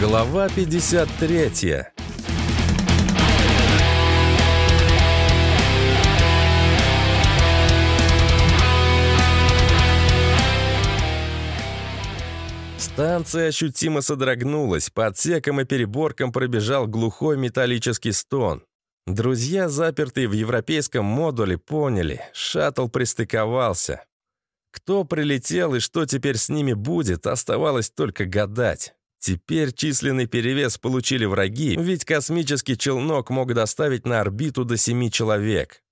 Глава 53 Станция ощутимо содрогнулась, по отсекам и переборкам пробежал глухой металлический стон. Друзья, запертые в европейском модуле, поняли, шаттл пристыковался. Кто прилетел и что теперь с ними будет, оставалось только гадать. Теперь численный перевес получили враги, ведь космический челнок мог доставить на орбиту до семи человек.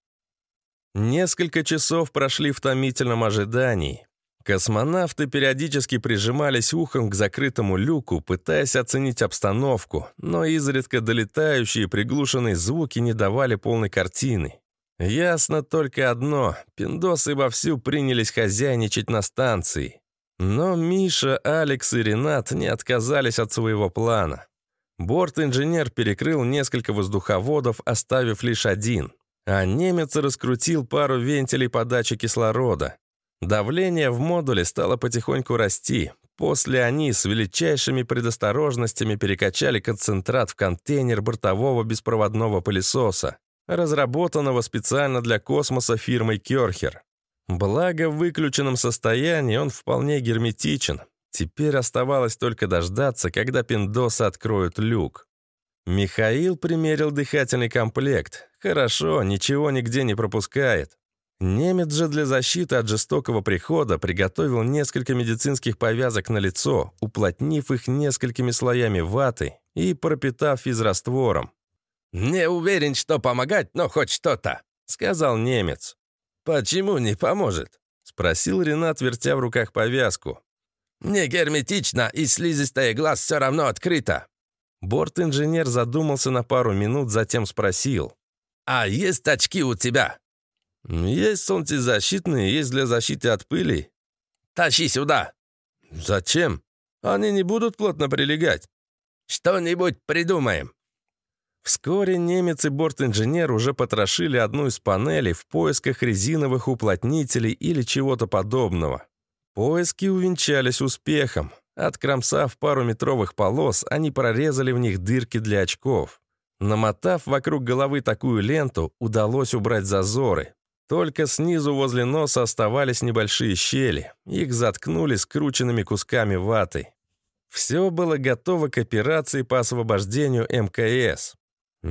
Несколько часов прошли в томительном ожидании. Космонавты периодически прижимались ухом к закрытому люку, пытаясь оценить обстановку, но изредка долетающие приглушенные звуки не давали полной картины. Ясно только одно — пиндосы вовсю принялись хозяйничать на станции. Но Миша, Алекс и Ренат не отказались от своего плана. Борт-инженер перекрыл несколько воздуховодов, оставив лишь один. А немец раскрутил пару вентилей подачи кислорода. Давление в модуле стало потихоньку расти. После они с величайшими предосторожностями перекачали концентрат в контейнер бортового беспроводного пылесоса, разработанного специально для космоса фирмой Кёрхер. Благо, в выключенном состоянии он вполне герметичен. Теперь оставалось только дождаться, когда пиндосы откроют люк. Михаил примерил дыхательный комплект. Хорошо, ничего нигде не пропускает. Немец же для защиты от жестокого прихода приготовил несколько медицинских повязок на лицо, уплотнив их несколькими слоями ваты и пропитав физраствором. «Не уверен, что помогать, но хоть что-то», — сказал немец. «Почему не поможет?» — спросил Ренат, вертя в руках повязку. «Не герметично, и слизистая глаз все равно открыта». Борт-инженер задумался на пару минут, затем спросил. «А есть очки у тебя?» «Есть солнцезащитные, есть для защиты от пыли». «Тащи сюда!» «Зачем? Они не будут плотно прилегать». «Что-нибудь придумаем». Вскоре немец и борт-инженер уже потрошили одну из панелей в поисках резиновых уплотнителей или чего-то подобного. Поиски увенчались успехом. Откромсав пару метровых полос, они прорезали в них дырки для очков. Намотав вокруг головы такую ленту, удалось убрать зазоры. Только снизу возле носа оставались небольшие щели. Их заткнули скрученными кусками ваты. Все было готово к операции по освобождению МКС.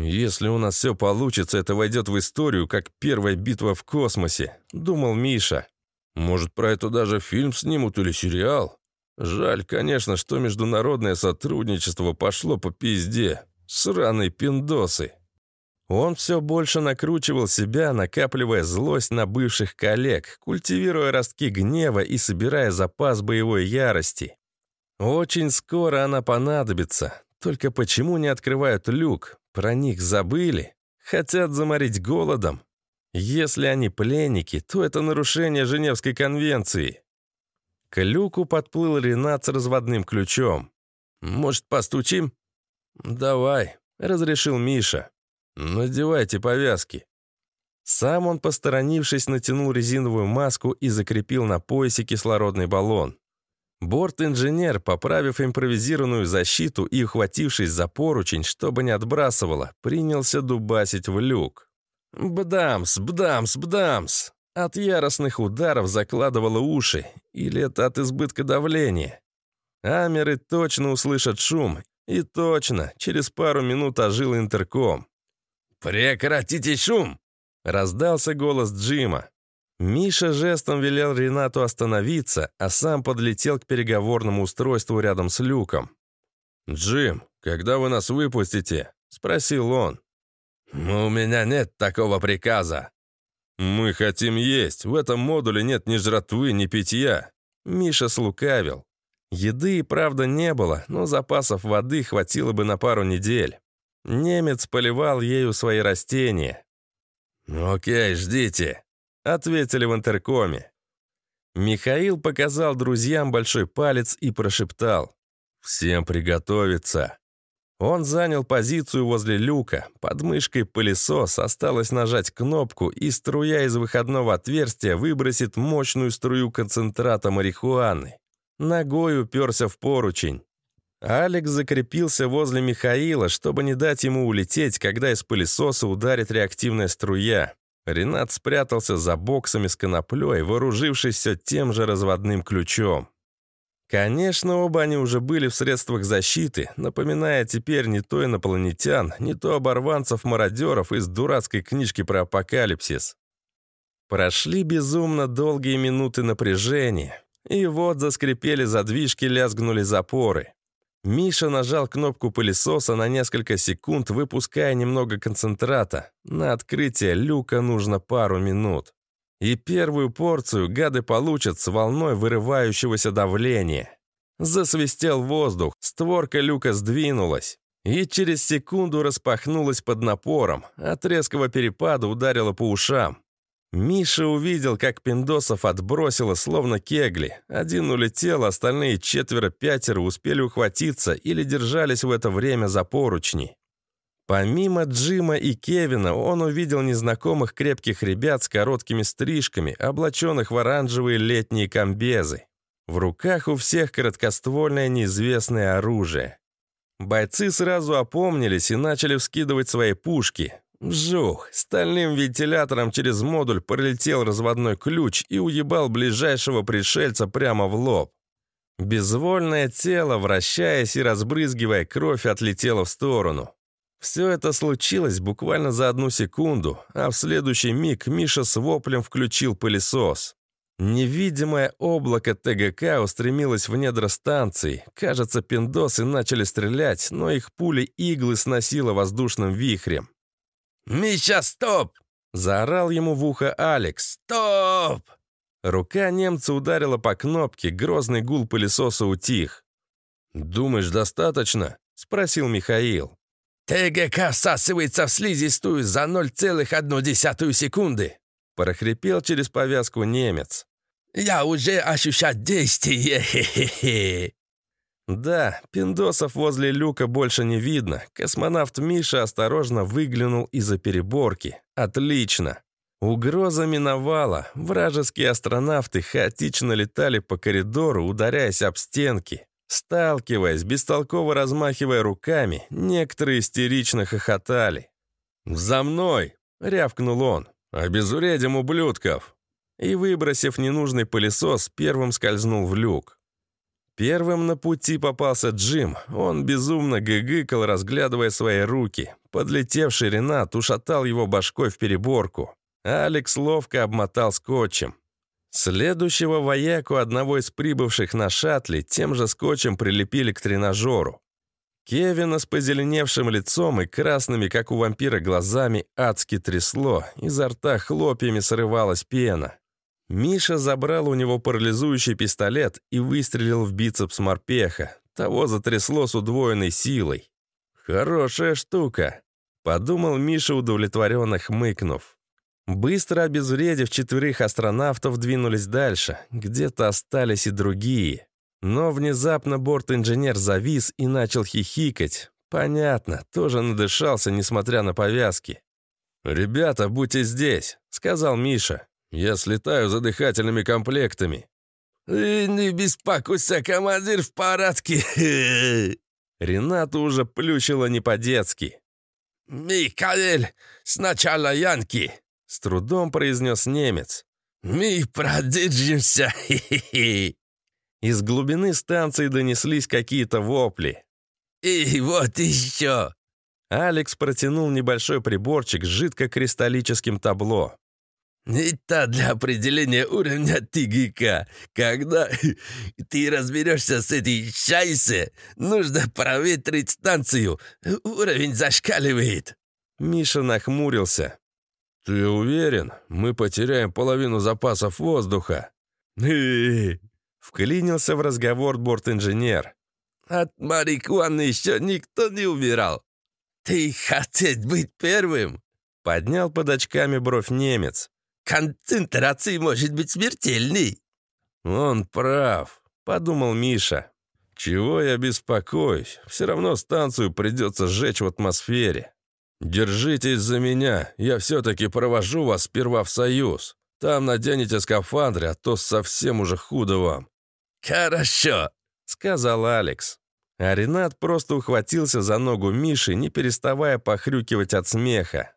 «Если у нас все получится, это войдет в историю, как первая битва в космосе», — думал Миша. «Может, про это даже фильм снимут или сериал? Жаль, конечно, что международное сотрудничество пошло по пизде. Сраные пиндосы». Он все больше накручивал себя, накапливая злость на бывших коллег, культивируя ростки гнева и собирая запас боевой ярости. Очень скоро она понадобится. Только почему не открывают люк? Про них забыли? Хотят заморить голодом? Если они пленники, то это нарушение Женевской конвенции. К люку подплыл Ренат с разводным ключом. «Может, постучим?» «Давай», — разрешил Миша. «Надевайте повязки». Сам он, посторонившись, натянул резиновую маску и закрепил на поясе кислородный баллон. Борт-инженер, поправив импровизированную защиту и ухватившись за поручень, чтобы не отбрасывало, принялся дубасить в люк. Бдамс, бдамс, бдамс. От яростных ударов закладывало уши, или это от избытка давления. Амеры точно услышат шум, и точно, через пару минут ожил интерком. «Прекратите шум!» — раздался голос Джима. Миша жестом велел Ренату остановиться, а сам подлетел к переговорному устройству рядом с люком. «Джим, когда вы нас выпустите?» — спросил он. «У меня нет такого приказа». «Мы хотим есть. В этом модуле нет ни жратвы, ни питья». Миша слукавил. Еды и правда не было, но запасов воды хватило бы на пару недель. Немец поливал ею свои растения. «Окей, ждите», ответили в интеркоме. Михаил показал друзьям большой палец и прошептал «Всем приготовиться». Он занял позицию возле люка, под мышкой пылесос, осталось нажать кнопку, и струя из выходного отверстия выбросит мощную струю концентрата марихуаны. Ногой уперся в поручень. Алекс закрепился возле Михаила, чтобы не дать ему улететь, когда из пылесоса ударит реактивная струя. Ренат спрятался за боксами с коноплей, вооружившись все тем же разводным ключом. Конечно, оба они уже были в средствах защиты, напоминая теперь не то инопланетян, не то оборванцев-мародеров из дурацкой книжки про апокалипсис. Прошли безумно долгие минуты напряжения, и вот заскрипели задвижки, лязгнули запоры. Миша нажал кнопку пылесоса на несколько секунд, выпуская немного концентрата. На открытие люка нужно пару минут. И первую порцию гады получат с волной вырывающегося давления. Засвистел воздух, створка люка сдвинулась. И через секунду распахнулась под напором. От резкого перепада ударила по ушам. Миша увидел, как пиндосов отбросило, словно кегли. Один улетел, остальные четверо-пятеро успели ухватиться или держались в это время за поручни. Помимо Джима и Кевина, он увидел незнакомых крепких ребят с короткими стрижками, облаченных в оранжевые летние комбезы. В руках у всех короткоствольное неизвестное оружие. Бойцы сразу опомнились и начали вскидывать свои пушки. Вжух! Стальным вентилятором через модуль пролетел разводной ключ и уебал ближайшего пришельца прямо в лоб. Безвольное тело, вращаясь и разбрызгивая кровь, отлетело в сторону. Все это случилось буквально за одну секунду, а в следующий миг Миша с воплем включил пылесос. Невидимое облако ТГК устремилось в недра станции. Кажется, пиндосы начали стрелять, но их пули-иглы сносило воздушным вихрем. «Миша, стоп!» — заорал ему в ухо Алекс. «Стоп!» Рука немца ударила по кнопке, грозный гул пылесоса утих. «Думаешь, достаточно?» — спросил Михаил. «ТГК всасывается в слизистую за 0,1 секунды!» — прохрипел через повязку немец. «Я уже ощущаю действие, хе-хе-хе!» Да, пиндосов возле люка больше не видно. Космонавт Миша осторожно выглянул из-за переборки. Отлично. Угроза миновала. Вражеские астронавты хаотично летали по коридору, ударяясь об стенки. Сталкиваясь, бестолково размахивая руками, некоторые истерично хохотали. «За мной!» — рявкнул он. «Обезуредим ублюдков!» И, выбросив ненужный пылесос, первым скользнул в люк. Первым на пути попался Джим. Он безумно гыгыкал, разглядывая свои руки. Подлетевший Ренат ушатал его башкой в переборку. Алекс ловко обмотал скотчем. Следующего вояку одного из прибывших на шаттле тем же скотчем прилепили к тренажеру. Кевина с позеленевшим лицом и красными, как у вампира, глазами адски трясло, изо рта хлопьями срывалась пена. Миша забрал у него парализующий пистолет и выстрелил в бицепс морпеха. Того затрясло с удвоенной силой. «Хорошая штука», — подумал Миша, удовлетворенно хмыкнув. Быстро обезвредив четверых астронавтов, двинулись дальше. Где-то остались и другие. Но внезапно борт-инженер завис и начал хихикать. Понятно, тоже надышался, несмотря на повязки. «Ребята, будьте здесь», — сказал Миша. Я слетаю за дыхательными комплектами». «Не беспокойся, командир в порядке!» Рената уже плющила не по-детски. «Микаэль, сначала Янки!» С трудом произнес немец. «Мы продержимся!» Из глубины станции донеслись какие-то вопли. «И вот еще!» Алекс протянул небольшой приборчик с жидкокристаллическим табло. Это для определения уровня ТГК. Когда ты разберешься с этой шайсе, нужно проветрить станцию. Уровень зашкаливает». Миша нахмурился. «Ты уверен? Мы потеряем половину запасов воздуха». Вклинился в разговор борт-инженер. «От марихуаны еще никто не умирал. Ты хотеть быть первым?» Поднял под очками бровь немец. Концентрация может быть смертельной». «Он прав», — подумал Миша. «Чего я беспокоюсь? Все равно станцию придется сжечь в атмосфере. Держитесь за меня, я все-таки провожу вас сперва в Союз. Там наденете скафандры, а то совсем уже худо вам». «Хорошо», — сказал Алекс. А Ренат просто ухватился за ногу Миши, не переставая похрюкивать от смеха.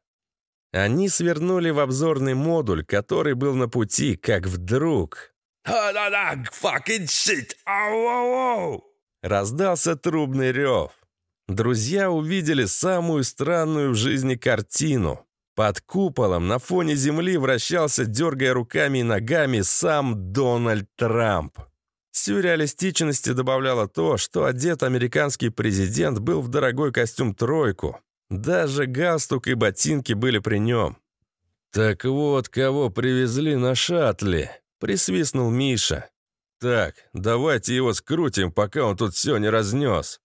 Они свернули в обзорный модуль, который был на пути, как вдруг... Раздался трубный рев. Друзья увидели самую странную в жизни картину. Под куполом на фоне земли вращался, дергая руками и ногами, сам Дональд Трамп. Сюрреалистичности добавляло то, что одет американский президент был в дорогой костюм «тройку». Даже галстук и ботинки были при нем. «Так вот, кого привезли на шаттле», — присвистнул Миша. «Так, давайте его скрутим, пока он тут все не разнес».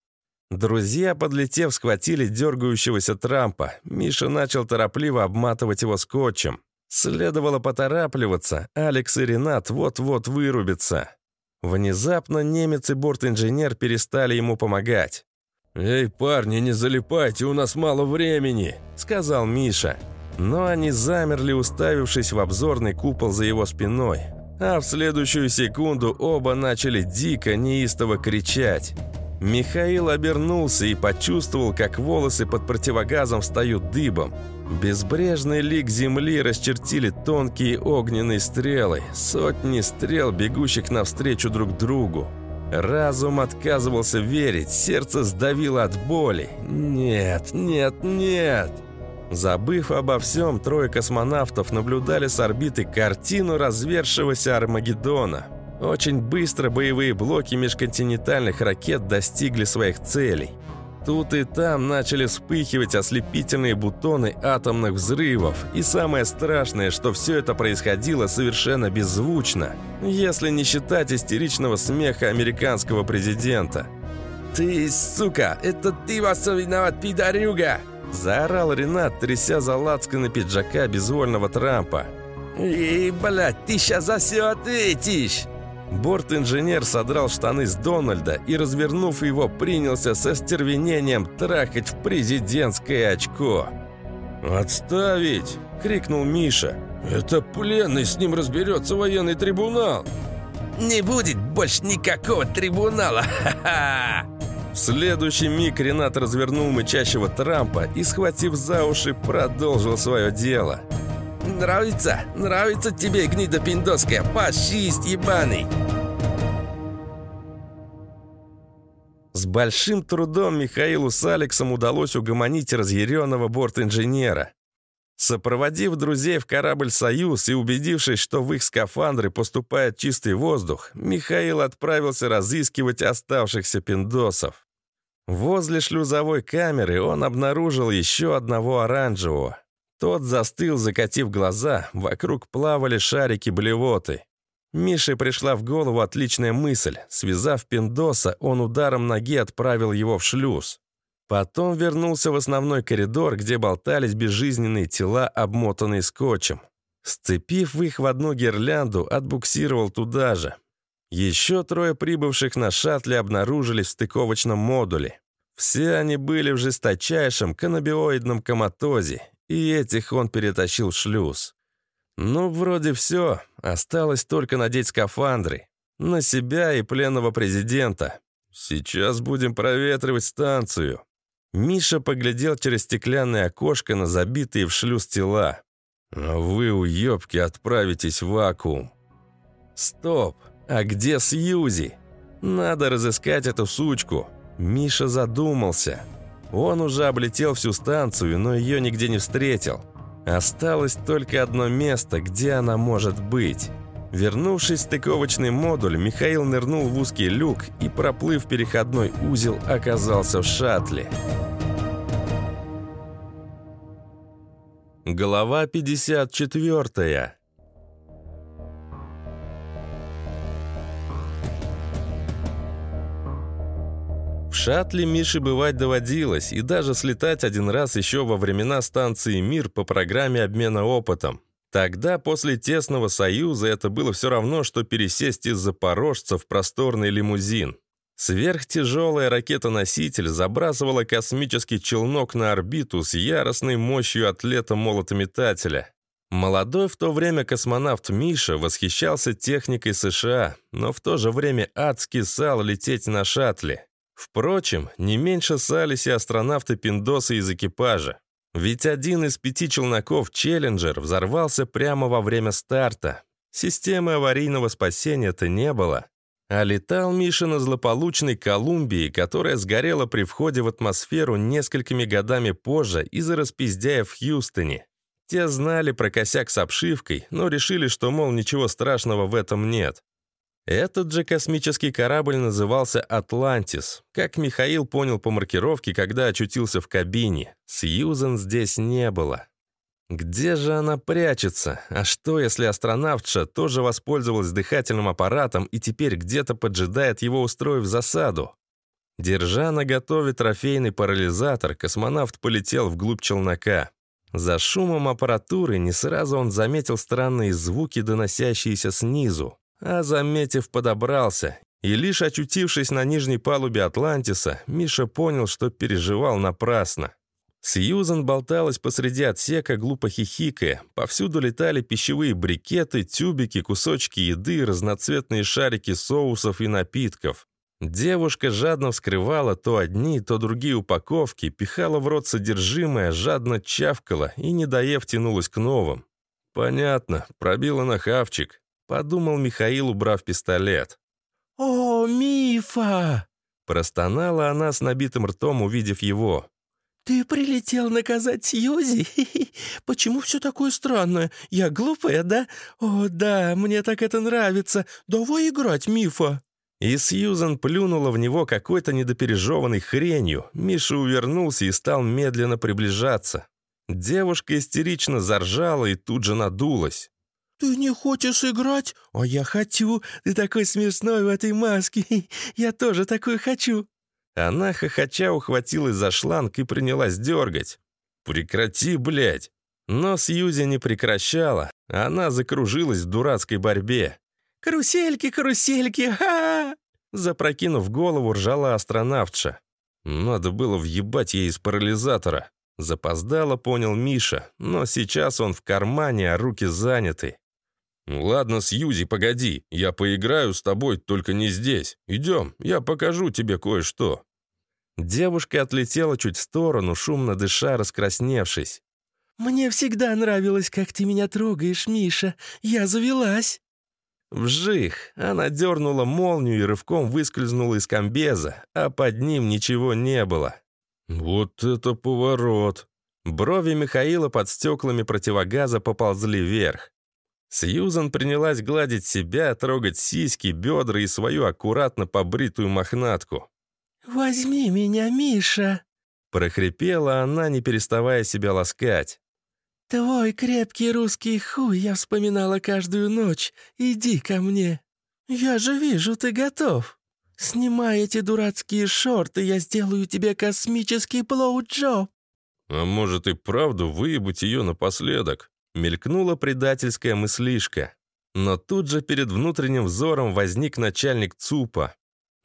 Друзья, подлетев, схватили дергающегося Трампа. Миша начал торопливо обматывать его скотчем. Следовало поторапливаться, Алекс и Ренат вот-вот вырубятся. Внезапно немец и бортинженер перестали ему помогать. «Эй, парни, не залипайте, у нас мало времени», — сказал Миша. Но они замерли, уставившись в обзорный купол за его спиной. А в следующую секунду оба начали дико неистово кричать. Михаил обернулся и почувствовал, как волосы под противогазом встают дыбом. Безбрежный лик земли расчертили тонкие огненные стрелы, сотни стрел, бегущих навстречу друг другу. Разум отказывался верить, сердце сдавило от боли. «Нет, нет, нет!» Забыв обо всем, трое космонавтов наблюдали с орбиты картину развершегося Армагеддона. Очень быстро боевые блоки межконтинентальных ракет достигли своих целей. Тут и там начали вспыхивать ослепительные бутоны атомных взрывов. И самое страшное, что все это происходило совершенно беззвучно, если не считать истеричного смеха американского президента. «Ты, сука, это ты вас виноват, пидорюга!» Заорал Ренат, тряся за на пиджака безвольного Трампа. «И, блядь, ты сейчас за все ответишь!» Борт-инженер содрал штаны с Дональда и, развернув его, принялся со стервенением трахать в президентское очко. «Отставить!» — крикнул Миша. «Это пленный, с ним разберется военный трибунал!» «Не будет больше никакого трибунала! Ха-ха!» В следующий миг Ренат развернул мычащего Трампа и, схватив за уши, продолжил свое дело. «Нравится? Нравится тебе, гнида пиндоская? Фашист ебаный!» С большим трудом Михаилу с Алексом удалось угомонить разъяренного борт-инженера. Сопроводив друзей в корабль «Союз» и убедившись, что в их скафандры поступает чистый воздух, Михаил отправился разыскивать оставшихся пиндосов. Возле шлюзовой камеры он обнаружил еще одного оранжевого. Тот застыл, закатив глаза, вокруг плавали шарики блевоты. Мише пришла в голову отличная мысль. Связав пиндоса, он ударом ноги отправил его в шлюз. Потом вернулся в основной коридор, где болтались безжизненные тела, обмотанные скотчем. Сцепив их в одну гирлянду, отбуксировал туда же. Еще трое прибывших на шаттле обнаружились в стыковочном модуле. Все они были в жесточайшем каннабиоидном коматозе, и этих он перетащил в шлюз. Ну, вроде все. Осталось только надеть скафандры. На себя и пленного президента. Сейчас будем проветривать станцию. Миша поглядел через стеклянное окошко на забитые в шлюз тела. Вы, уёбки, отправитесь в вакуум. Стоп! А где Сьюзи? Надо разыскать эту сучку. Миша задумался. Он уже облетел всю станцию, но ее нигде не встретил. Осталось только одно место, где она может быть. Вернувшись в стыковочный модуль, Михаил нырнул в узкий люк и, проплыв переходной узел, оказался в шаттле. Глава 54 В шаттле Мише бывать доводилось, и даже слетать один раз еще во времена станции «Мир» по программе обмена опытом. Тогда, после тесного союза, это было все равно, что пересесть из Запорожца в просторный лимузин. Сверхтяжелая ракета-носитель забрасывала космический челнок на орбиту с яростной мощью атлета-молотометателя. Молодой в то время космонавт Миша восхищался техникой США, но в то же время адски сал лететь на шаттле. Впрочем, не меньше сались и астронавты-пиндосы из экипажа. Ведь один из пяти челноков «Челленджер» взорвался прямо во время старта. Системы аварийного спасения-то не было. А летал Миша на злополучной Колумбии, которая сгорела при входе в атмосферу несколькими годами позже из-за распиздяя в Хьюстоне. Те знали про косяк с обшивкой, но решили, что, мол, ничего страшного в этом нет. Этот же космический корабль назывался «Атлантис», как Михаил понял по маркировке, когда очутился в кабине. Сьюзен здесь не было. Где же она прячется? А что, если астронавтша тоже воспользовалась дыхательным аппаратом и теперь где-то поджидает его, устроив засаду? Держа на готове трофейный парализатор, космонавт полетел вглубь челнока. За шумом аппаратуры не сразу он заметил странные звуки, доносящиеся снизу а заметив, подобрался. И лишь очутившись на нижней палубе Атлантиса, Миша понял, что переживал напрасно. Сьюзан болталась посреди отсека, глупо хихикая. Повсюду летали пищевые брикеты, тюбики, кусочки еды, разноцветные шарики соусов и напитков. Девушка жадно вскрывала то одни, то другие упаковки, пихала в рот содержимое, жадно чавкала и, не доев, тянулась к новым. Понятно, пробила на хавчик. Подумал Михаил, убрав пистолет. «О, Мифа!» Простонала она с набитым ртом, увидев его. «Ты прилетел наказать Сьюзи? Почему все такое странное? Я глупая, да? О, да, мне так это нравится. Давай играть, Мифа!» И Сьюзан плюнула в него какой-то недопережеванной хренью. Миша увернулся и стал медленно приближаться. Девушка истерично заржала и тут же надулась. «Ты не хочешь играть? А я хочу! Ты такой смешной в этой маске! Я тоже такой хочу!» Она хохоча ухватилась за шланг и принялась дергать. «Прекрати, блядь!» Но Сьюзи не прекращала. Она закружилась в дурацкой борьбе. «Карусельки, карусельки! Ха!» Запрокинув голову, ржала астронавтша. Надо было въебать ей из парализатора. Запоздало, понял Миша, но сейчас он в кармане, а руки заняты. «Ладно, Сьюзи, погоди, я поиграю с тобой, только не здесь. Идем, я покажу тебе кое-что». Девушка отлетела чуть в сторону, шумно дыша, раскрасневшись. «Мне всегда нравилось, как ты меня трогаешь, Миша. Я завелась». Вжих! Она дернула молнию и рывком выскользнула из комбеза, а под ним ничего не было. «Вот это поворот!» Брови Михаила под стеклами противогаза поползли вверх. Сьюзан принялась гладить себя, трогать сиськи, бедра и свою аккуратно побритую мохнатку. «Возьми меня, Миша!» Прохрипела она, не переставая себя ласкать. «Твой крепкий русский хуй я вспоминала каждую ночь. Иди ко мне. Я же вижу, ты готов. Снимай эти дурацкие шорты, я сделаю тебе космический блоу-джоб». «А может и правду выебать ее напоследок?» Мелькнула предательская мыслишка. Но тут же перед внутренним взором возник начальник ЦУПа.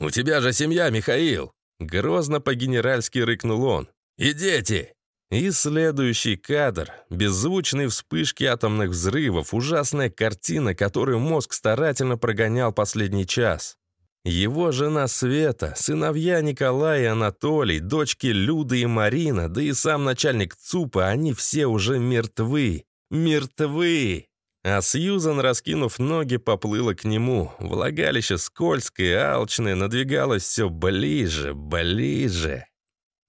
«У тебя же семья, Михаил!» Грозно по-генеральски рыкнул он. «И дети!» И следующий кадр. Беззвучные вспышки атомных взрывов, ужасная картина, которую мозг старательно прогонял последний час. Его жена Света, сыновья Николай и Анатолий, дочки Люда и Марина, да и сам начальник ЦУПа, они все уже мертвы. Мертвы! А Сьюзан, раскинув ноги, поплыла к нему. Влагалище скользкое, алчное, надвигалось все ближе, ближе.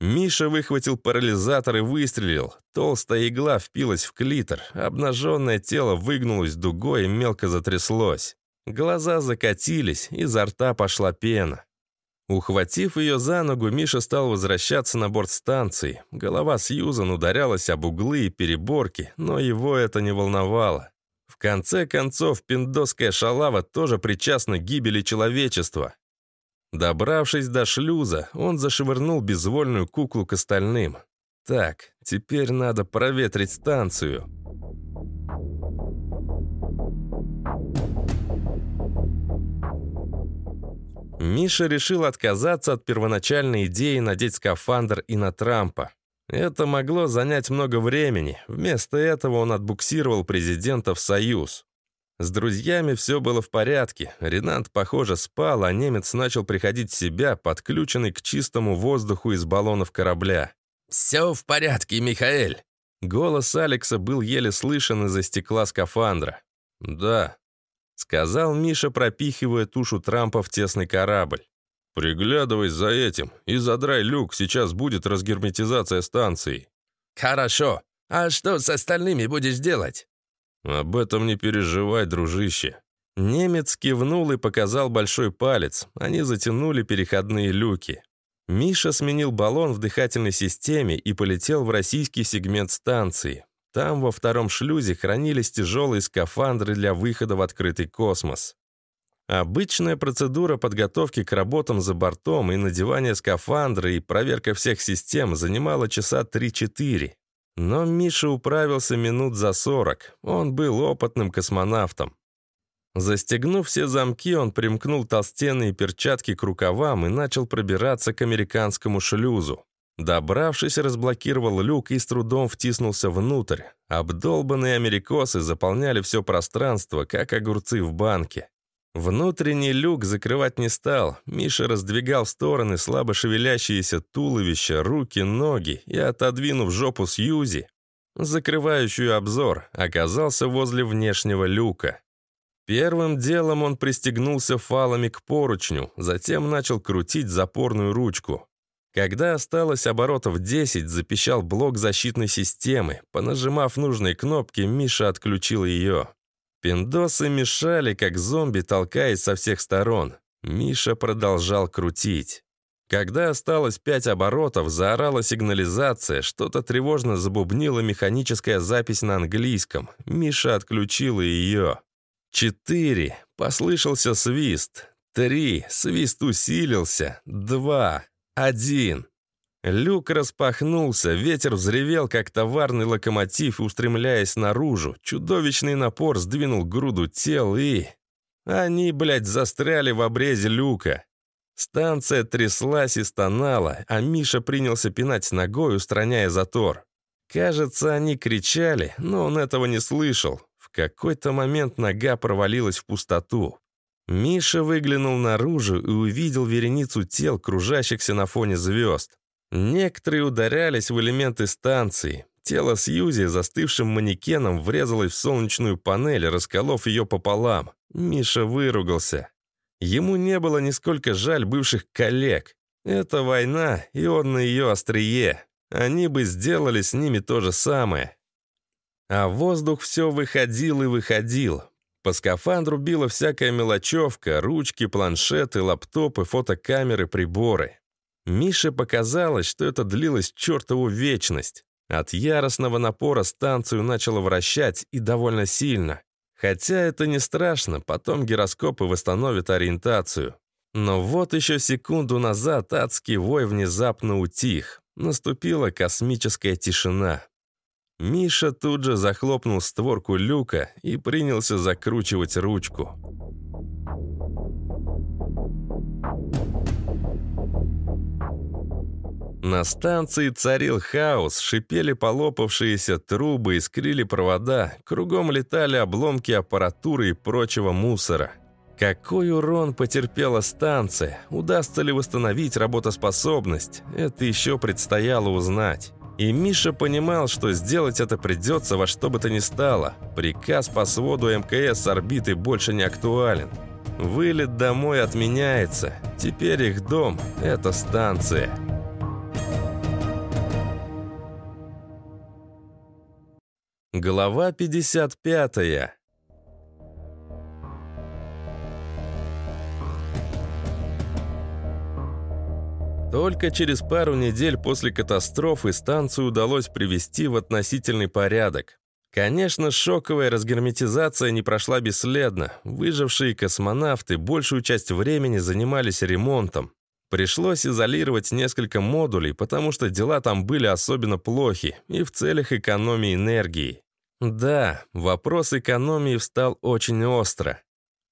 Миша выхватил парализатор и выстрелил. Толстая игла впилась в клитор. Обнаженное тело выгнулось дугой и мелко затряслось. Глаза закатились, изо рта пошла пена. Ухватив ее за ногу, Миша стал возвращаться на борт станции. Голова Сьюзан ударялась об углы и переборки, но его это не волновало. В конце концов, пиндосская шалава тоже причастна к гибели человечества. Добравшись до шлюза, он зашвырнул безвольную куклу к остальным. Так, теперь надо проветрить станцию. Миша решил отказаться от первоначальной идеи надеть скафандр и на Трампа. Это могло занять много времени. Вместо этого он отбуксировал президента в Союз. С друзьями все было в порядке. Ренат, похоже, спал, а немец начал приходить в себя, подключенный к чистому воздуху из баллонов корабля. «Все в порядке, Михаэль!» Голос Алекса был еле слышен из-за стекла скафандра. «Да», — сказал Миша, пропихивая тушу Трампа в тесный корабль. «Приглядывай за этим и задрай люк, сейчас будет разгерметизация станции». «Хорошо. А что с остальными будешь делать?» «Об этом не переживай, дружище». Немец кивнул и показал большой палец. Они затянули переходные люки. Миша сменил баллон в дыхательной системе и полетел в российский сегмент станции. Там во втором шлюзе хранились тяжелые скафандры для выхода в открытый космос. Обычная процедура подготовки к работам за бортом и надевания скафандра и проверка всех систем занимала часа 3-4. Но Миша управился минут за 40. Он был опытным космонавтом. Застегнув все замки, он примкнул толстенные перчатки к рукавам и начал пробираться к американскому шлюзу. Добравшись, разблокировал люк и с трудом втиснулся внутрь. Обдолбанные америкосы заполняли все пространство, как огурцы в банке. Внутренний люк закрывать не стал. Миша раздвигал в стороны слабо шевелящиеся туловища, руки, ноги и, отодвинув жопу Сьюзи, закрывающую обзор, оказался возле внешнего люка. Первым делом он пристегнулся фалами к поручню, затем начал крутить запорную ручку. Когда осталось оборотов 10, запищал блок защитной системы. Понажимав нужные кнопки, Миша отключил ее. Пиндосы мешали, как зомби, толкаясь со всех сторон. Миша продолжал крутить. Когда осталось пять оборотов, заорала сигнализация, что-то тревожно забубнила механическая запись на английском. Миша отключила ее. Четыре. Послышался свист. Три. Свист усилился. Два. Один. Люк распахнулся, ветер взревел, как товарный локомотив, устремляясь наружу. Чудовищный напор сдвинул груду тел и... Они, блядь, застряли в обрезе люка. Станция тряслась и стонала, а Миша принялся пинать ногой, устраняя затор. Кажется, они кричали, но он этого не слышал. В какой-то момент нога провалилась в пустоту. Миша выглянул наружу и увидел вереницу тел, кружащихся на фоне звезд. Некоторые ударялись в элементы станции. Тело Сьюзи застывшим манекеном врезалось в солнечную панель, расколов ее пополам. Миша выругался. Ему не было нисколько жаль бывших коллег. Это война, и он на ее острие. Они бы сделали с ними то же самое. А воздух все выходил и выходил. По скафандру била всякая мелочевка, ручки, планшеты, лаптопы, фотокамеры, приборы. Мише показалось, что это длилось чертову вечность. От яростного напора станцию начало вращать и довольно сильно. Хотя это не страшно, потом гироскопы восстановят ориентацию. Но вот еще секунду назад адский вой внезапно утих. Наступила космическая тишина. Миша тут же захлопнул створку люка и принялся закручивать ручку. На станции царил хаос, шипели полопавшиеся трубы, искрили провода, кругом летали обломки аппаратуры и прочего мусора. Какой урон потерпела станция? Удастся ли восстановить работоспособность? Это еще предстояло узнать. И Миша понимал, что сделать это придется во что бы то ни стало. Приказ по своду МКС с орбиты больше не актуален. Вылет домой отменяется. Теперь их дом – это станция. Глава 55 Только через пару недель после катастрофы станцию удалось привести в относительный порядок. Конечно, шоковая разгерметизация не прошла бесследно. Выжившие космонавты большую часть времени занимались ремонтом. Пришлось изолировать несколько модулей, потому что дела там были особенно плохи, и в целях экономии энергии. Да, вопрос экономии встал очень остро.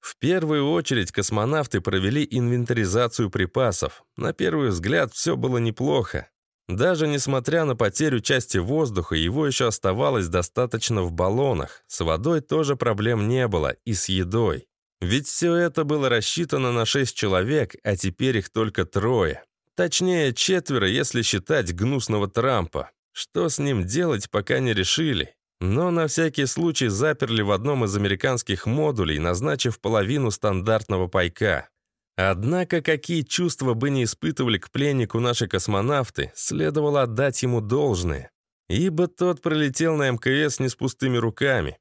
В первую очередь космонавты провели инвентаризацию припасов. На первый взгляд все было неплохо. Даже несмотря на потерю части воздуха, его еще оставалось достаточно в баллонах. С водой тоже проблем не было, и с едой. Ведь все это было рассчитано на 6 человек, а теперь их только трое. Точнее, четверо, если считать гнусного Трампа. Что с ним делать, пока не решили. Но на всякий случай заперли в одном из американских модулей, назначив половину стандартного пайка. Однако, какие чувства бы не испытывали к пленнику наши космонавты, следовало отдать ему должное. Ибо тот пролетел на МКС не с пустыми руками.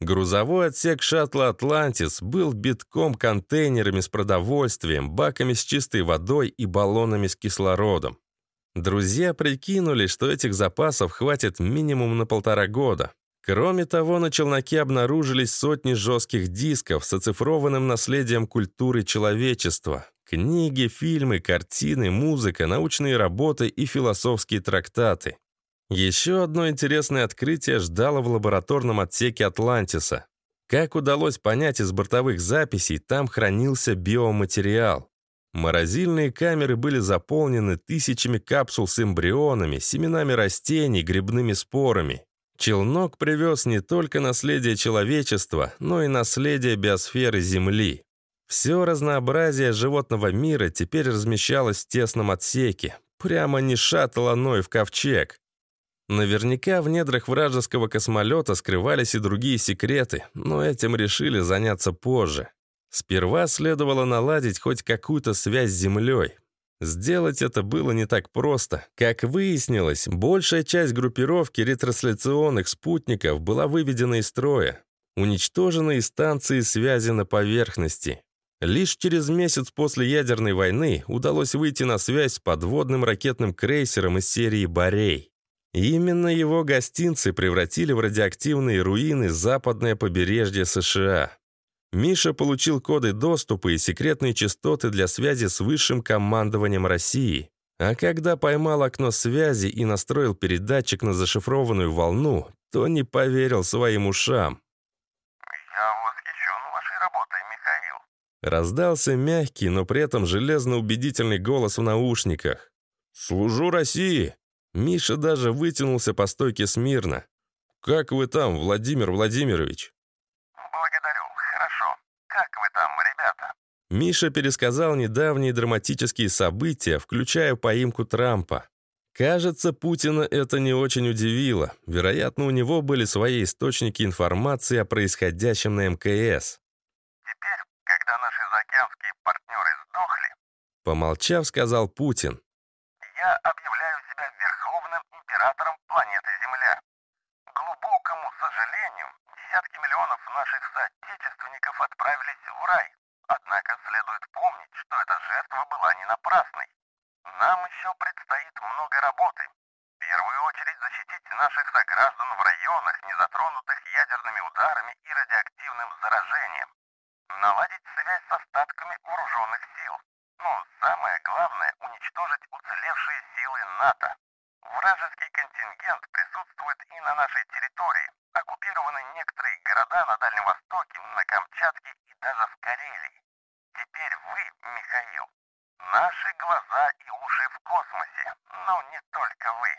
Грузовой отсек шаттла «Атлантис» был битком контейнерами с продовольствием, баками с чистой водой и баллонами с кислородом. Друзья прикинули, что этих запасов хватит минимум на полтора года. Кроме того, на челноке обнаружились сотни жестких дисков с оцифрованным наследием культуры человечества. Книги, фильмы, картины, музыка, научные работы и философские трактаты. Еще одно интересное открытие ждало в лабораторном отсеке Атлантиса. Как удалось понять из бортовых записей, там хранился биоматериал. Морозильные камеры были заполнены тысячами капсул с эмбрионами, семенами растений, грибными спорами. Челнок привез не только наследие человечества, но и наследие биосферы Земли. Все разнообразие животного мира теперь размещалось в тесном отсеке. Прямо не шаттл, а в ковчег. Наверняка в недрах вражеского космолета скрывались и другие секреты, но этим решили заняться позже. Сперва следовало наладить хоть какую-то связь с Землей, Сделать это было не так просто. Как выяснилось, большая часть группировки ретрансляционных спутников была выведена из строя. Уничтожены и станции связи на поверхности. Лишь через месяц после ядерной войны удалось выйти на связь с подводным ракетным крейсером из серии «Борей». Именно его гостинцы превратили в радиоактивные руины западное побережье США. Миша получил коды доступа и секретные частоты для связи с высшим командованием России. А когда поймал окно связи и настроил передатчик на зашифрованную волну, то не поверил своим ушам. «Я восхищен вашей работой, Михаил», Раздался мягкий, но при этом железно-убедительный голос в наушниках. «Служу России!» Миша даже вытянулся по стойке смирно. «Как вы там, Владимир Владимирович?» Миша пересказал недавние драматические события, включая поимку Трампа. Кажется, Путина это не очень удивило. Вероятно, у него были свои источники информации о происходящем на МКС. «Теперь, когда наши заокеанские партнеры сдохли...» Помолчав, сказал Путин. «Я объявляю себя верховным императором планеты Земля. К глубокому сожалению, десятки миллионов наших соотечественников отправились в рай, Однако не напрасной. Нам еще предстоит много работы. В первую очередь защитить наших сограждан в районах, не затронутых ядерными ударами и радиоактивным заражением. Наладить связь с остатками вооруженных сил. Но самое главное – уничтожить уцелевшие силы НАТО. Вражеский контингент присутствует и на нашей территории. Оккупированы некоторые города на Дальнем Востоке, на Камчатке и даже в Карелии. Теперь вы, Михаил, наши глаза и уши в космосе, но не только вы.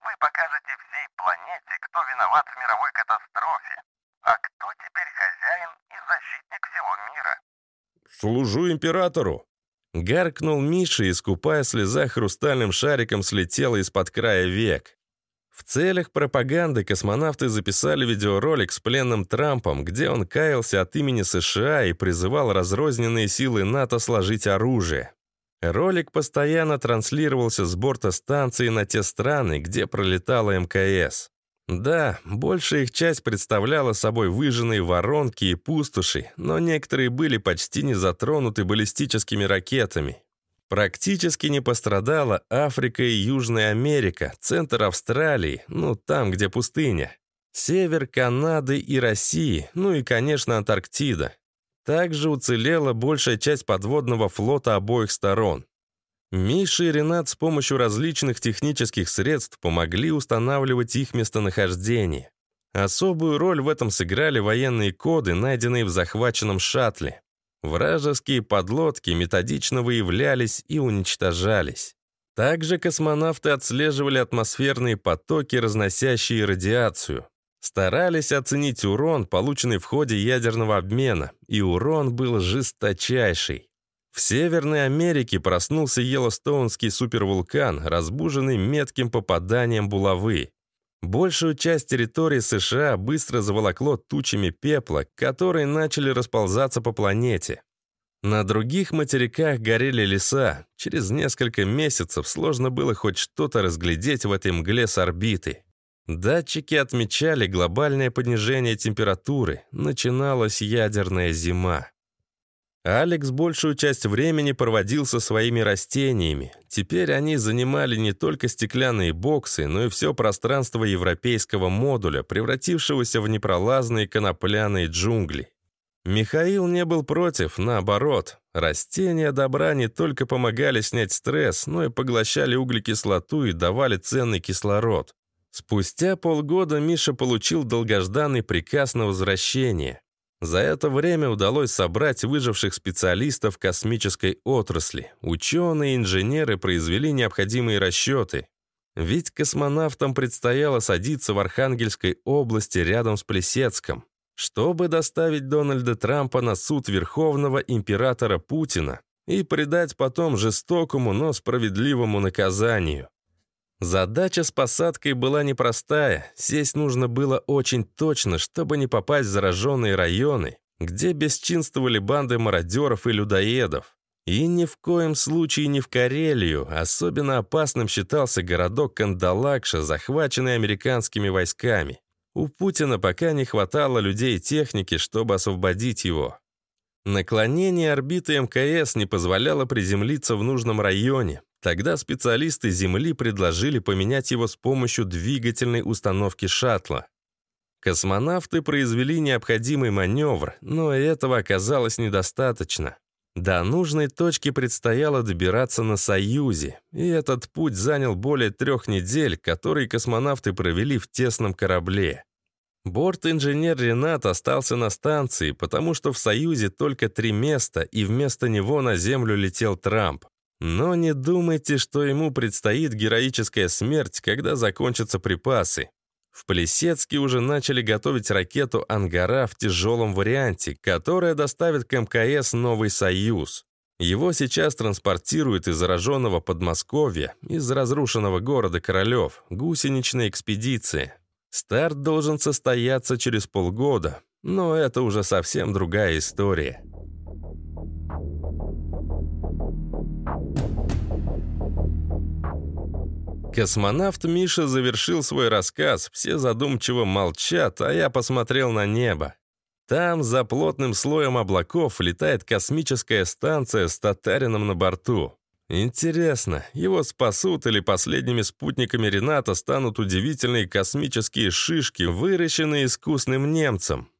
Вы покажете всей планете, кто виноват в мировой катастрофе, а кто теперь хозяин и защитник всего мира. «Служу императору!» Гаркнул Миша и, скупая слеза хрустальным шариком, слетела из-под края век. В целях пропаганды космонавты записали видеоролик с пленным Трампом, где он каялся от имени США и призывал разрозненные силы НАТО сложить оружие. Ролик постоянно транслировался с борта станции на те страны, где пролетала МКС. Да, большая их часть представляла собой выжженные воронки и пустоши, но некоторые были почти не затронуты баллистическими ракетами. Практически не пострадала Африка и Южная Америка, центр Австралии, ну там, где пустыня. Север Канады и России, ну и, конечно, Антарктида. Также уцелела большая часть подводного флота обоих сторон. Миша и Ренат с помощью различных технических средств помогли устанавливать их местонахождение. Особую роль в этом сыграли военные коды, найденные в захваченном шаттле. Вражеские подлодки методично выявлялись и уничтожались. Также космонавты отслеживали атмосферные потоки, разносящие радиацию. Старались оценить урон, полученный в ходе ядерного обмена, и урон был жесточайший. В Северной Америке проснулся Йеллостоунский супервулкан, разбуженный метким попаданием булавы. Большую часть территории США быстро заволокло тучами пепла, которые начали расползаться по планете. На других материках горели леса. Через несколько месяцев сложно было хоть что-то разглядеть в этой мгле с орбиты. Датчики отмечали глобальное понижение температуры. Начиналась ядерная зима. Алекс большую часть времени проводил со своими растениями. Теперь они занимали не только стеклянные боксы, но и все пространство европейского модуля, превратившегося в непролазные конопляные джунгли. Михаил не был против, наоборот. Растения добра не только помогали снять стресс, но и поглощали углекислоту и давали ценный кислород. Спустя полгода Миша получил долгожданный приказ на возвращение. За это время удалось собрать выживших специалистов космической отрасли. Ученые и инженеры произвели необходимые расчеты. Ведь космонавтам предстояло садиться в Архангельской области рядом с Плесецком чтобы доставить Дональда Трампа на суд Верховного императора Путина и предать потом жестокому, но справедливому наказанию. Задача с посадкой была непростая, сесть нужно было очень точно, чтобы не попасть в зараженные районы, где бесчинствовали банды мародеров и людоедов. И ни в коем случае не в Карелию, особенно опасным считался городок Кандалакша, захваченный американскими войсками. У Путина пока не хватало людей и техники, чтобы освободить его. Наклонение орбиты МКС не позволяло приземлиться в нужном районе. Тогда специалисты Земли предложили поменять его с помощью двигательной установки шаттла. Космонавты произвели необходимый маневр, но этого оказалось недостаточно. До нужной точки предстояло добираться на «Союзе», и этот путь занял более трех недель, которые космонавты провели в тесном корабле. Борт-инженер Ренат остался на станции, потому что в «Союзе» только три места, и вместо него на Землю летел Трамп. Но не думайте, что ему предстоит героическая смерть, когда закончатся припасы. В Плесецке уже начали готовить ракету «Ангара» в тяжелом варианте, которая доставит к МКС «Новый Союз». Его сейчас транспортируют из зараженного Подмосковья, из разрушенного города Королев, гусеничной экспедиции. Старт должен состояться через полгода, но это уже совсем другая история. Космонавт Миша завершил свой рассказ, все задумчиво молчат, а я посмотрел на небо. Там, за плотным слоем облаков, летает космическая станция с татарином на борту. Интересно, его спасут или последними спутниками Рената станут удивительные космические шишки, выращенные искусным немцем?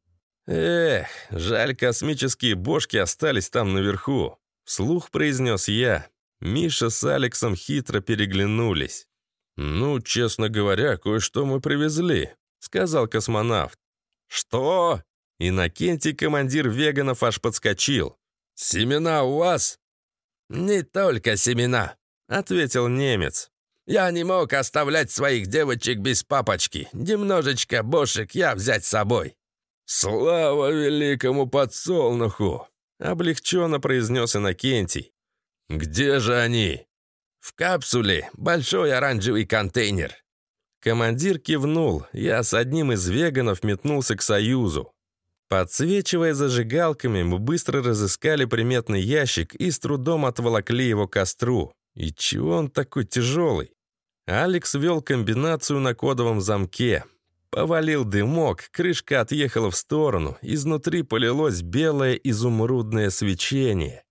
Эх, жаль, космические бошки остались там наверху. Вслух произнес я. Миша с Алексом хитро переглянулись. «Ну, честно говоря, кое-что мы привезли», — сказал космонавт. «Что?» Иннокентий, командир веганов, аж подскочил. «Семена у вас?» «Не только семена», — ответил немец. «Я не мог оставлять своих девочек без папочки. Немножечко бошек я взять с собой». «Слава великому подсолнуху!» — облегченно произнес Иннокентий. «Где же они?» «В капсуле большой оранжевый контейнер». Командир кивнул, я с одним из веганов метнулся к Союзу. Подсвечивая зажигалками, мы быстро разыскали приметный ящик и с трудом отволокли его к костру. И чего он такой тяжелый? Алекс вел комбинацию на кодовом замке. Повалил дымок, крышка отъехала в сторону, изнутри полилось белое изумрудное свечение.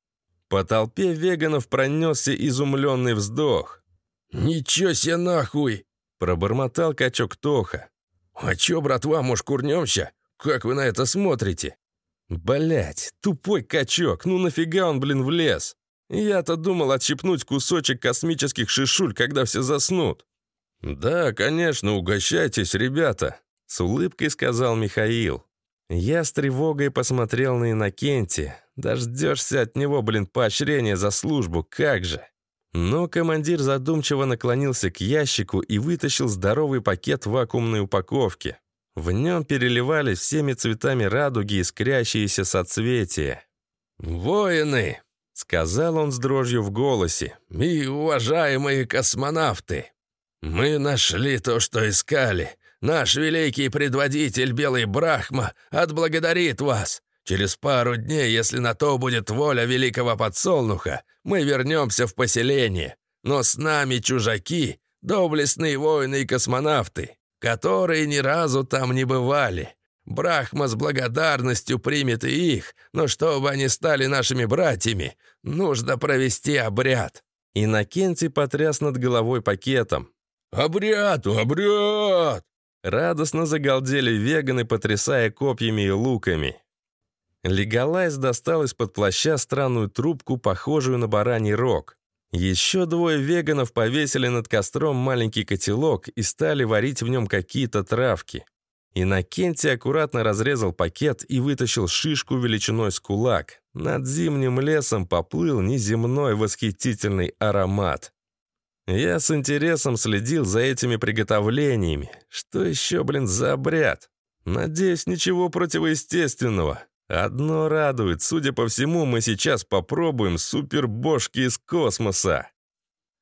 По толпе веганов пронесся изумленный вздох. «Ничего себе нахуй!» — пробормотал качок Тоха. «А чё, братва, может, курнемся? Как вы на это смотрите?» Блять, тупой качок, ну нафига он, блин, влез? Я-то думал отщипнуть кусочек космических шишуль, когда все заснут. «Да, конечно, угощайтесь, ребята», — с улыбкой сказал Михаил. Я с тревогой посмотрел на Иннокентия. Дождешься от него, блин, поощрения за службу, как же. Но командир задумчиво наклонился к ящику и вытащил здоровый пакет вакуумной упаковки. В нем переливались всеми цветами радуги искрящиеся соцветия. «Воины!» — сказал он с дрожью в голосе. «И уважаемые космонавты! Мы нашли то, что искали. Наш великий предводитель Белый Брахма отблагодарит вас. Через пару дней, если на то будет воля великого подсолнуха, мы вернемся в поселение. Но с нами чужаки, доблестные воины и космонавты, которые ни разу там не бывали. Брахма с благодарностью примет и их, но чтобы они стали нашими братьями, нужно провести обряд». Иннокентий потряс над головой пакетом. «Обряд! Обряд!» Радостно загалдели веганы, потрясая копьями и луками. Леголайз достал из-под плаща странную трубку, похожую на бараний рог. Еще двое веганов повесили над костром маленький котелок и стали варить в нем какие-то травки. Иннокентий аккуратно разрезал пакет и вытащил шишку величиной с кулак. Над зимним лесом поплыл неземной восхитительный аромат. Я с интересом следил за этими приготовлениями. Что еще, блин, за обряд? Надеюсь, ничего противоестественного. Одно радует, судя по всему, мы сейчас попробуем супербошки из космоса.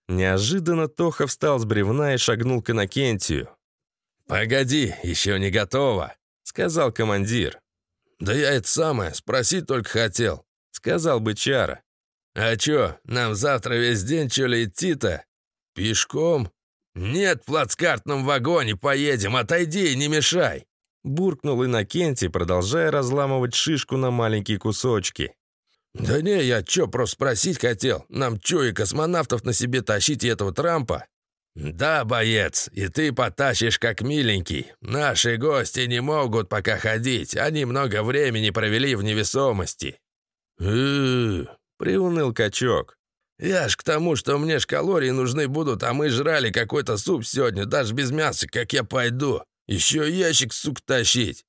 Неожиданно Тоха встал с бревна и шагнул к Иннокентию. «Погоди, еще не готово», — сказал командир. «Да я это самое, спросить только хотел», — сказал бычара. «А чё, нам завтра весь день чё ли идти-то? Пешком? Нет, в плацкартном вагоне поедем, отойди, не мешай!» Буркнул Иннокентий, продолжая разламывать шишку на маленькие кусочки. «Да не, я чё, просто спросить хотел. Нам чё, и космонавтов на себе тащить и этого Трампа?» «Да, боец, и ты потащишь как миленький. Наши гости не могут пока ходить, они много времени провели в невесомости». «Э-э-э», приуныл качок. «Я ж к тому, что мне ж калории нужны будут, а мы жрали какой-то суп сегодня, даже без мяса, как я пойду. Еще ящик, сук, тащить».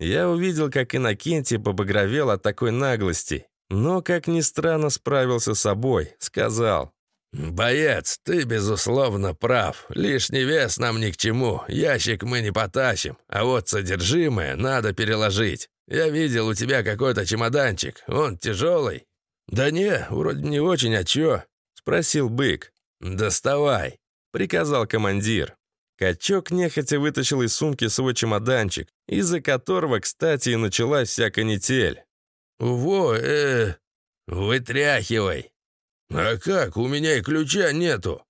Я увидел, как Иннокентий побагровел от такой наглости, но, как ни странно, справился с собой, сказал. «Боец, ты, безусловно, прав. Лишний вес нам ни к чему. Ящик мы не потащим. А вот содержимое надо переложить. Я видел у тебя какой-то чемоданчик. Он тяжелый?» «Да не, вроде не очень, а чё?» — спросил бык. «Доставай», — приказал командир. Качок нехотя вытащил из сумки свой чемоданчик, из-за которого, кстати, и началась вся канитель. «Во, э, вытряхивай», «А как? У меня и ключа нету».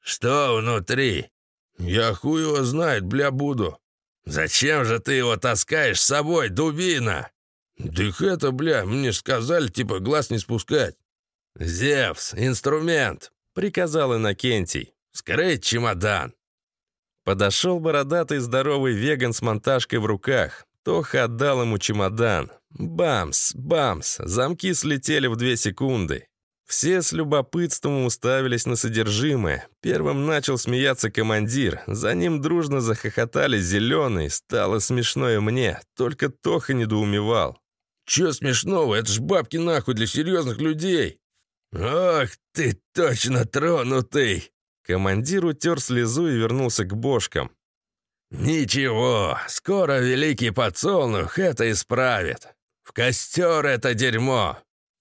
«Что внутри?» «Я хуй его знает, бля, буду». «Зачем же ты его таскаешь с собой, дубина?» «Дых это, бля, мне ж сказали, типа, глаз не спускать». «Зевс, инструмент», — приказал Иннокентий. «Скрыть чемодан». Подошел бородатый здоровый веган с монтажкой в руках. Тоха отдал ему чемодан. Бамс, бамс, замки слетели в две секунды. Все с любопытством уставились на содержимое. Первым начал смеяться командир, за ним дружно захохотали зеленые, стало смешно и мне, только Тоха недоумевал. «Чё смешного? Это ж бабки нахуй для серьезных людей!» «Ох, ты точно тронутый!» Командир утер слезу и вернулся к бошкам. «Ничего, скоро великий подсолнух это исправит. В костер это дерьмо.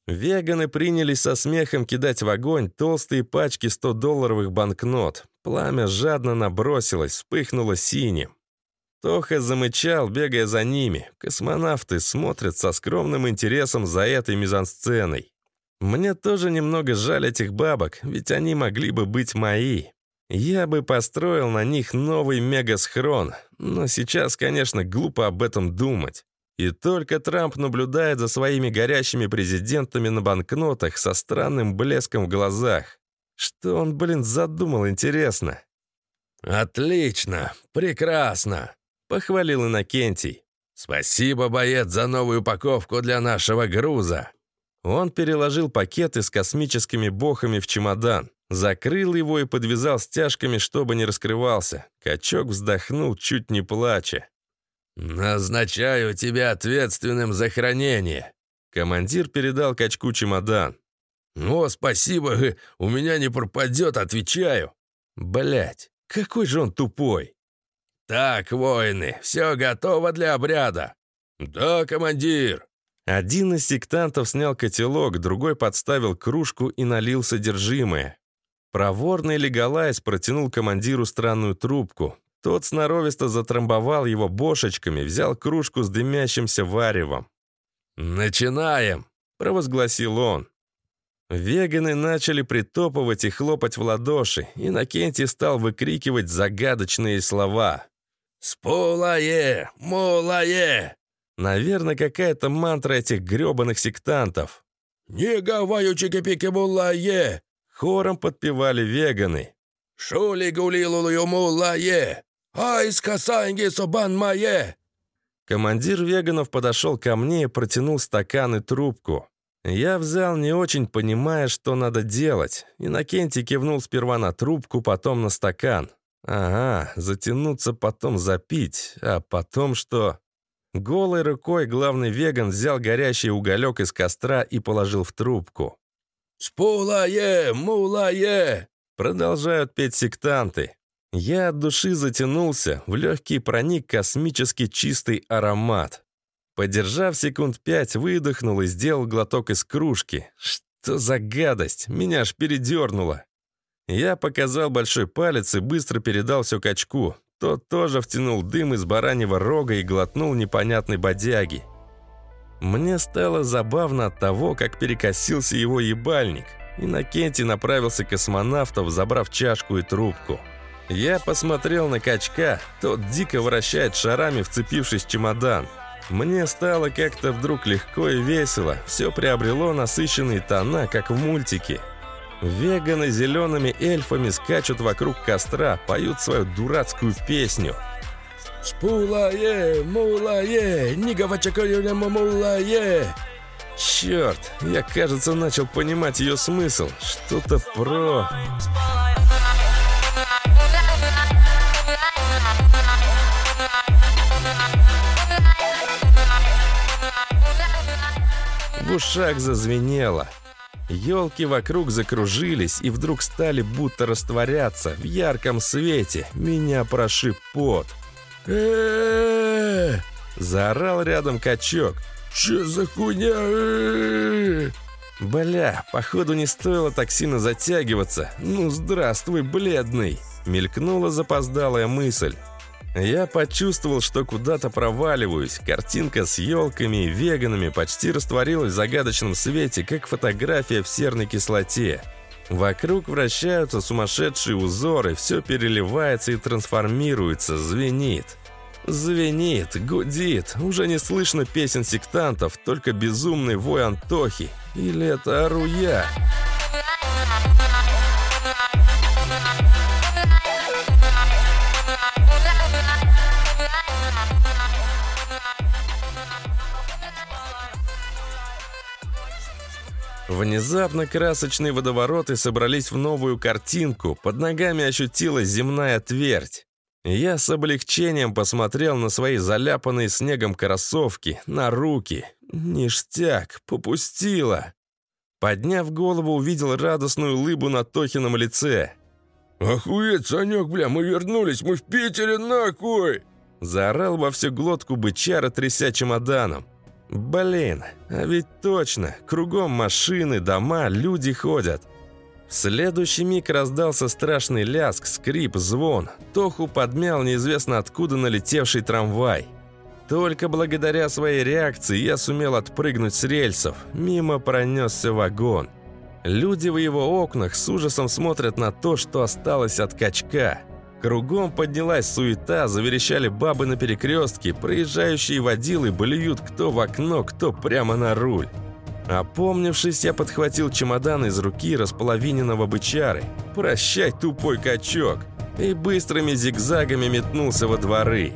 Веганы принялись со смехом кидать в огонь толстые пачки 100-долларовых банкнот. Пламя жадно набросилось, вспыхнуло синим. Тоха замычал, бегая за ними. Космонавты смотрят со скромным интересом за этой мизансценой. Мне тоже немного жаль этих бабок, ведь они могли бы быть мои. Я бы построил на них новый мегасхрон, но сейчас, конечно, глупо об этом думать. И только Трамп наблюдает за своими горящими президентами на банкнотах со странным блеском в глазах. Что он, блин, задумал, интересно? «Отлично! Прекрасно!» — похвалил Иннокентий. «Спасибо, боец, за новую упаковку для нашего груза!» Он переложил пакеты с космическими бохами в чемодан, закрыл его и подвязал стяжками, чтобы не раскрывался. Качок вздохнул, чуть не плача. «Назначаю тебя ответственным за хранение!» Командир передал качку чемодан. «Ну, спасибо, у меня не пропадет, отвечаю». Блять, какой же он тупой. «Так, воины, все готово для обряда?» «Да, командир». Один из сектантов снял котелок, другой подставил кружку и налил содержимое. Проворный Леголайс протянул командиру странную трубку. Тот сноровисто затрамбовал его бошечками, взял кружку с дымящимся варевом. «Начинаем!» – провозгласил он. Веганы начали притопывать и хлопать в ладоши, и Накенти стал выкрикивать загадочные слова. «Спулае! Мулае!» Наверное, какая-то мантра этих грёбаных сектантов. «Не гаваю чики-пики мулае!» Хором подпевали веганы. «Шули гулилулую мулае! Ай, скасанги собан мае!» Командир веганов подошел ко мне и протянул стакан и трубку. Я взял, не очень понимая, что надо делать. Иннокентий кивнул сперва на трубку, потом на стакан. Ага, затянуться, потом запить. А потом что? Голой рукой главный веган взял горящий уголек из костра и положил в трубку. «Спулае, мулае!» Продолжают петь сектанты. Я от души затянулся, в легкий проник космически чистый аромат. Подержав секунд пять, выдохнул и сделал глоток из кружки. Что за гадость? Меня аж передернуло. Я показал большой палец и быстро передал все качку. Тот тоже втянул дым из бараньего рога и глотнул непонятной бодяги. Мне стало забавно от того, как перекосился его ебальник. Иннокентий направился к космонавтов, забрав чашку и трубку. Я посмотрел на качка, тот дико вращает шарами, вцепившись в чемодан. Мне стало как-то вдруг легко и весело, все приобрело насыщенные тона, как в мультике. Веганы зелеными эльфами скачут вокруг костра, поют свою дурацкую песню. «Спулае, мулае, нигавачакаюля мулае!» Черт, я, кажется, начал понимать ее смысл. Что-то про... В ушах зазвенело. Елки вокруг закружились и вдруг стали будто растворяться. В ярком свете меня прошиб пот. э Заорал рядом качок. «Че за хуйня?» Бля, походу не стоило так сильно затягиваться. Ну, здравствуй, бледный. Мелькнула запоздалая мысль. Я почувствовал, что куда-то проваливаюсь. Картинка с елками и веганами почти растворилась в загадочном свете, как фотография в серной кислоте. Вокруг вращаются сумасшедшие узоры, все переливается и трансформируется, звенит. Звенит, гудит, уже не слышно песен сектантов, только безумный вой Антохи. Или это ору я? Внезапно красочные водовороты собрались в новую картинку, под ногами ощутилась земная твердь. Я с облегчением посмотрел на свои заляпанные снегом кроссовки, на руки. Ништяк, попустила. Подняв голову, увидел радостную улыбу на Тохином лице. «Охуеть, Санек, бля, мы вернулись, мы в Питере, нахуй!» Заорал во всю глотку бычара, тряся чемоданом. Блин, а ведь точно, кругом машины, дома, люди ходят. В следующий миг раздался страшный ляск, скрип, звон. Тоху подмял неизвестно откуда налетевший трамвай. Только благодаря своей реакции я сумел отпрыгнуть с рельсов. Мимо пронесся вагон. Люди в его окнах с ужасом смотрят на то, что осталось от качка. Кругом поднялась суета, заверещали бабы на перекрестке, проезжающие водилы блюют кто в окно, кто прямо на руль. Опомнившись, я подхватил чемодан из руки располовиненного бычары. «Прощай, тупой качок!» И быстрыми зигзагами метнулся во дворы.